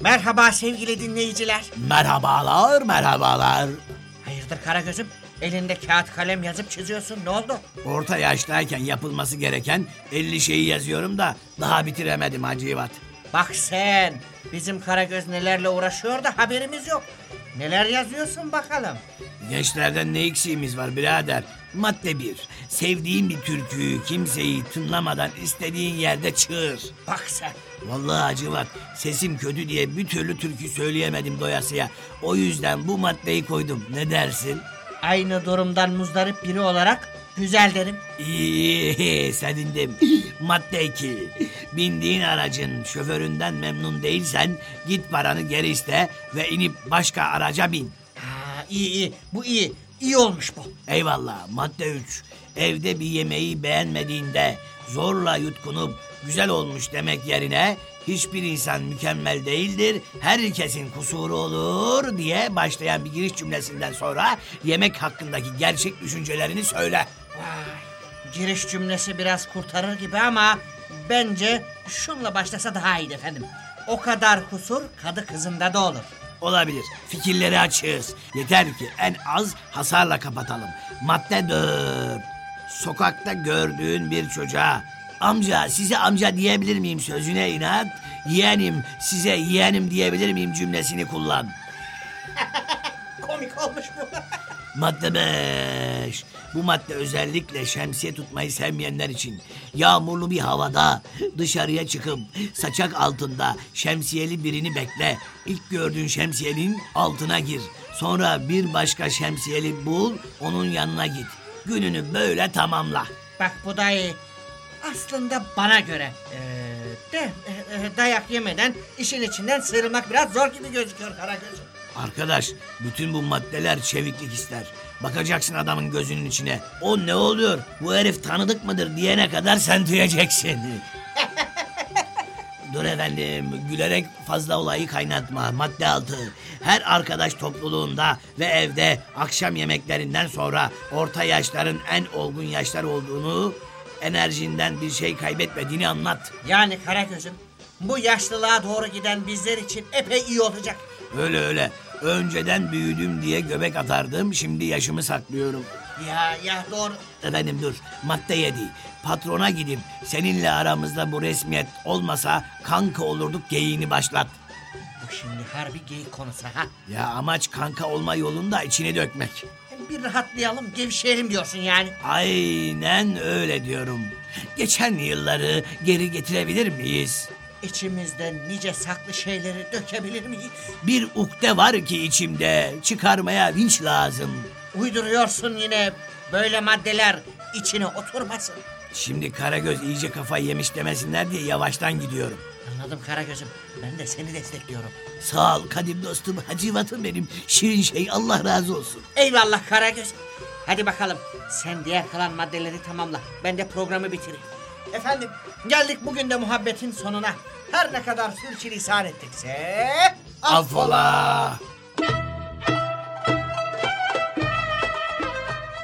Merhaba sevgili dinleyiciler. Merhabalar, merhabalar. Hayırdır Karagöz'üm? Elinde kağıt kalem yazıp çiziyorsun ne oldu? Orta yaştayken yapılması gereken 50 şeyi yazıyorum da daha bitiremedim Hacivat. Bak sen bizim Karagöz nelerle uğraşıyor da haberimiz yok. Neler yazıyorsun bakalım. Gençlerden ne eksiğimiz var birader? Madde bir. Sevdiğin bir türküyü kimseyi tınlamadan istediğin yerde çığır. Bak sen. Vallahi Hacivat sesim kötü diye bir türlü türkü söyleyemedim doyasıya. O yüzden bu maddeyi koydum. Ne dersin? Aynı durumdan muzdarip biri olarak güzel derim. İyi, sevindim. Madde 2. Bindiğin aracın şoföründen memnun değilsen git paranı geri iste ve inip başka araca bin. İyi iyi bu iyi. İyi olmuş bu. Eyvallah. Madde 3. Evde bir yemeği beğenmediğinde zorla yutkunup güzel olmuş demek yerine hiçbir insan mükemmel değildir, herkesin kusuru olur diye başlayan bir giriş cümlesinden sonra yemek hakkındaki gerçek düşüncelerini söyle. Vay. Giriş cümlesi biraz kurtarır gibi ama bence şunla başlasa daha iyi efendim. O kadar kusur kadı kızında da olur. Olabilir. Fikirleri açığız. Yeter ki en az hasarla kapatalım. Madde 4. Sokakta gördüğün bir çocuğa amca size amca diyebilir miyim sözüne inat. Yeğenim size yeğenim diyebilir miyim cümlesini kullan. Komik olmuş bu. Madde 5. Bu madde özellikle şemsiye tutmayı sevmeyenler için. Yağmurlu bir havada dışarıya çıkıp saçak altında şemsiyeli birini bekle. İlk gördüğün şemsiyenin altına gir. Sonra bir başka şemsiyeli bul, onun yanına git. Gününü böyle tamamla. Bak bu da iyi. Aslında bana göre. Ee, de e, e, dayak yemeden işin içinden sıyrılmak biraz zor gibi gözüküyor Karagöz'üm. Arkadaş, bütün bu maddeler çeviklik ister. Bakacaksın adamın gözünün içine. O ne oluyor? Bu herif tanıdık mıdır diyene kadar sen duyacaksın. Dur efendim, gülerek fazla olayı kaynatma. Madde altı. Her arkadaş topluluğunda ve evde akşam yemeklerinden sonra orta yaşların en olgun yaşlar olduğunu, enerjinden bir şey kaybetmediğini anlat. Yani Karagöz'üm bu yaşlılığa doğru giden bizler için epey iyi olacak. Öyle öyle. Önceden büyüdüm diye göbek atardım, şimdi yaşımı saklıyorum. Ya ya doğru. Efendim dur madde yedi. Patrona gidip seninle aramızda bu resmiyet olmasa kanka olurduk geyiğini başlat. Bu şimdi harbi geyik konusu ha. Ya amaç kanka olma yolunda içine dökmek. Bir rahatlayalım, gevşeyelim diyorsun yani. Aynen öyle diyorum. Geçen yılları geri getirebilir miyiz? İçimizde nice saklı şeyleri dökebilir miyiz? Bir ukde var ki içimde çıkarmaya vinç lazım. Uyduruyorsun yine böyle maddeler içine oturmasın. Şimdi Karagöz iyice kafayı yemiş demesinler diye yavaştan gidiyorum. Anladım Karagöz'üm. Ben de seni destekliyorum. Sağ ol kadim dostum, hacivatım benim. Şirin şey Allah razı olsun. Eyvallah Karagöz. Hadi bakalım sen diğer kalan maddeleri tamamla. Ben de programı bitireyim. Efendim geldik bugün de muhabbetin sonuna. Her ne kadar sürçülisan ettikse... Affola.